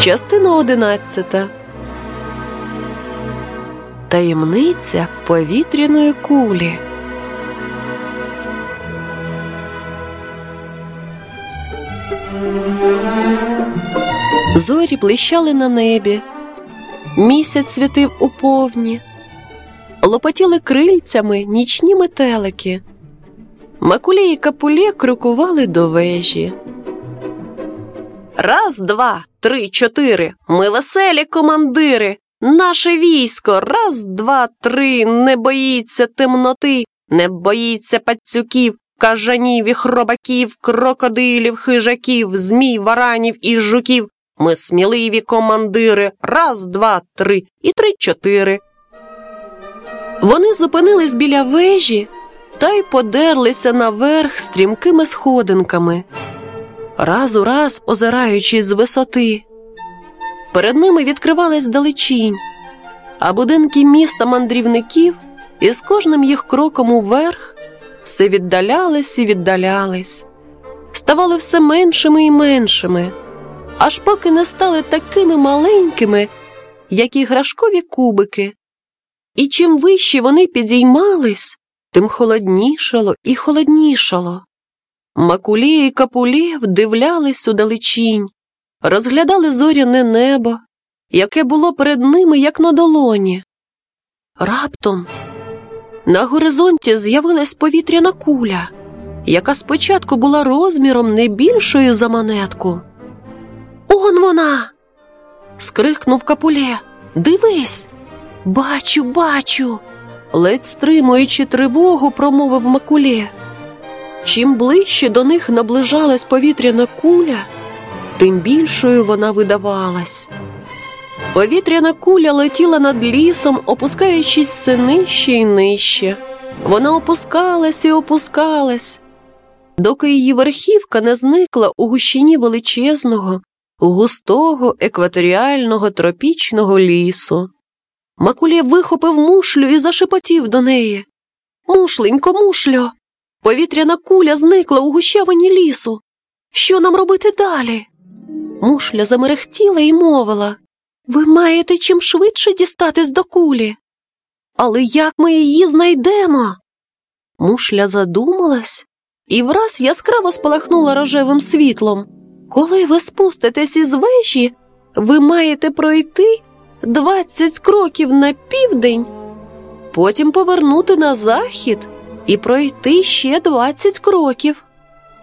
Частина одинадцята. Таємниця повітряної кулі. Зорі блищали на небі. Місяць світив у повні. Лопотіли крильцями нічні метелики. Макулі і капулі крокували до вежі. Раз, два, три, чотири. Ми веселі командири. Наше військо. Раз, два, три. Не боїться темноти, не боїться пацюків, кажанів і хробаків, крокодилів, хижаків, змій, варанів і жуків. Ми сміливі командири. Раз, два, три і три, чотири. Вони зупинились біля вежі та й подерлися наверх стрімкими сходинками раз у раз озираючись з висоти. Перед ними відкривалась далечінь, а будинки міста мандрівників із кожним їх кроком уверх все віддалялись і віддалялись, ставали все меншими і меншими, аж поки не стали такими маленькими, як іграшкові кубики. І чим вище вони підіймались, тим холоднішало і холоднішало. Макулі і капулі вдивлялись у далечінь, розглядали зоряне небо, яке було перед ними, як на долоні. Раптом на горизонті з'явилась повітряна куля, яка спочатку була розміром не більшою за монетку. Он вона. скрикнув капуле. Дивись, бачу, бачу, ледь стримуючи тривогу, промовив Макуле. Чим ближче до них наближалась повітряна куля, тим більшою вона видавалась. Повітряна куля летіла над лісом, опускаючись все нижче і нижче. Вона опускалась і опускалась, доки її верхівка не зникла у гущині величезного, густого екваторіального тропічного лісу. Макулє вихопив мушлю і зашепотів до неї. Мушленько, мушльо. Повітряна куля зникла у гущавині лісу. Що нам робити далі? Мушля замерехтіла і мовила Ви маєте чим швидше дістатись до кулі. Але як ми її знайдемо? Мушля задумалась і враз яскраво спалахнула рожевим світлом. Коли ви спуститесь із вежі, ви маєте пройти двадцять кроків на південь, потім повернути на захід і пройти ще двадцять кроків.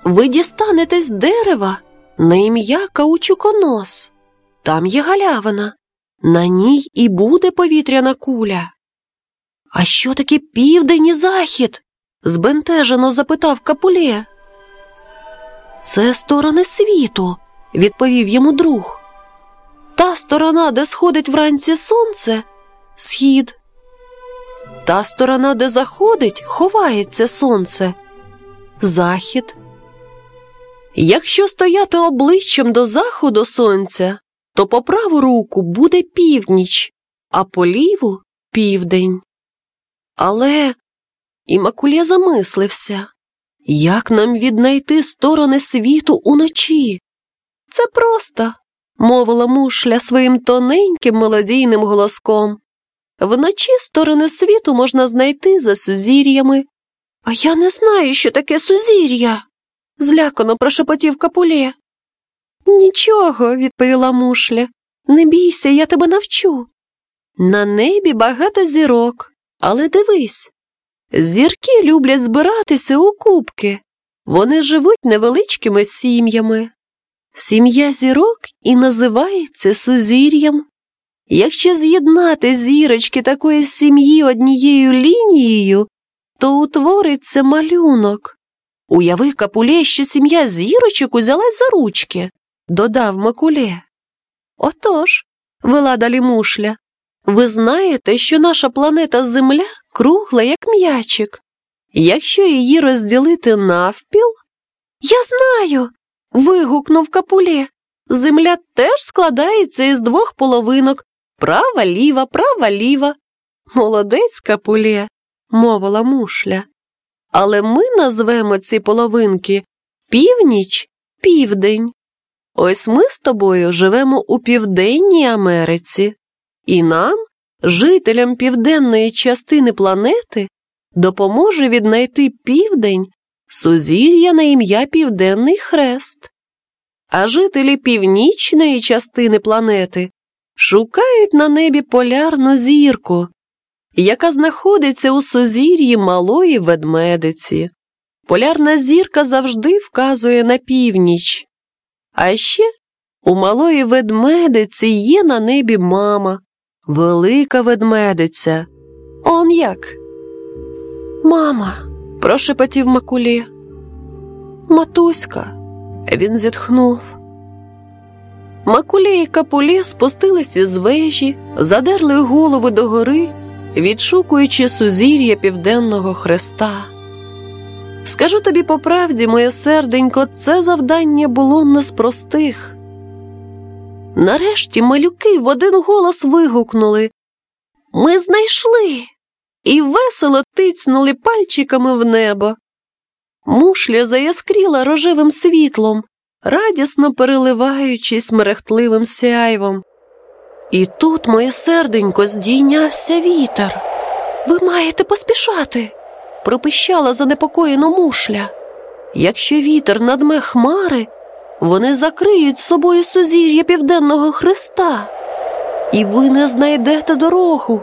Ви дістанетесь дерева на ім'я Каучуконос. Там є галявина, на ній і буде повітряна куля. А що таке південь і захід? збентежено запитав Капулє. Це сторони світу, відповів йому друг. Та сторона, де сходить вранці сонце, схід. Та сторона, де заходить, ховається сонце. Захід. Якщо стояти обличчям до заходу сонця, то по праву руку буде північ, а по ліву південь. Але і Макулє замислився, як нам віднайти сторони світу уночі? Це просто, мовила мушля своїм тоненьким мелодійним голоском. Вночі сторони світу можна знайти за сузір'ями. А я не знаю, що таке сузір'я, злякано прошепотів капулє. Нічого, відповіла мушля. Не бійся, я тебе навчу. На небі багато зірок, але дивись. Зірки люблять збиратися у кубки. Вони живуть невеличкими сім'ями. Сім'я зірок і називається сузір'ям. Якщо з'єднати зірочки такої сім'ї однією лінією, то утвориться малюнок. Уяви капулє, що сім'я зірочок узялась за ручки, додав Макулє. Отож, вела далі мушля, ви знаєте, що наша планета Земля кругла, як м'ячик. Якщо її розділити навпіл. Я знаю. вигукнув капулє. Земля теж складається із двох половинок, Права ліва, права ліва. Молодець капулє, мовила мушля. Але ми назвемо ці половинки північ південь. Ось ми з тобою живемо у Південній Америці, і нам, жителям південної частини планети, допоможе віднайти південь сузір'я на ім'я Південний Хрест. А жителі північної частини планети шукають на небі полярну зірку, яка знаходиться у сузір'ї малої ведмедиці. Полярна зірка завжди вказує на північ. А ще у малої ведмедиці є на небі мама, велика ведмедиця. Он як? Мама, прошепотів Макулі. Матуська, він зітхнув. Макулі і капулі спустилися з вежі, задерли голови догори, відшукуючи сузір'я південного хреста. Скажу тобі по правді, моє серденько, це завдання було не з простих. Нарешті малюки в один голос вигукнули Ми знайшли і весело тицнули пальчиками в небо. Мушля заяскріла рожевим світлом, радісно переливаючись мерехтливим сяйвом. І тут моє серденько здійнявся вітер. Ви маєте поспішати, пропищала занепокоєно мушля. Якщо вітер надме хмари, вони закриють собою сузір'я Південного Христа, і ви не знайдете дорогу.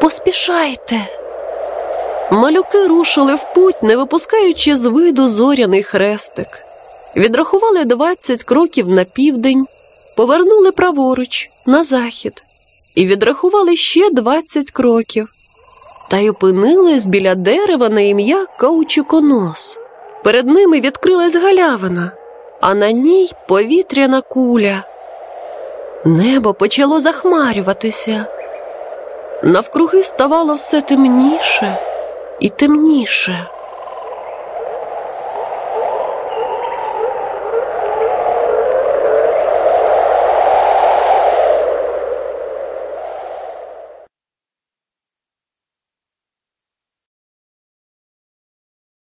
Поспішайте. Малюки рушили в путь, не випускаючи з виду зоряний хрестик. Відрахували двадцять кроків на південь, повернули праворуч, на захід, і відрахували ще двадцять кроків. Та й опинились біля дерева на ім'я Каучуконос. Перед ними відкрилась галявина, а на ній повітряна куля. Небо почало захмарюватися. Навкруги ставало все темніше і темніше.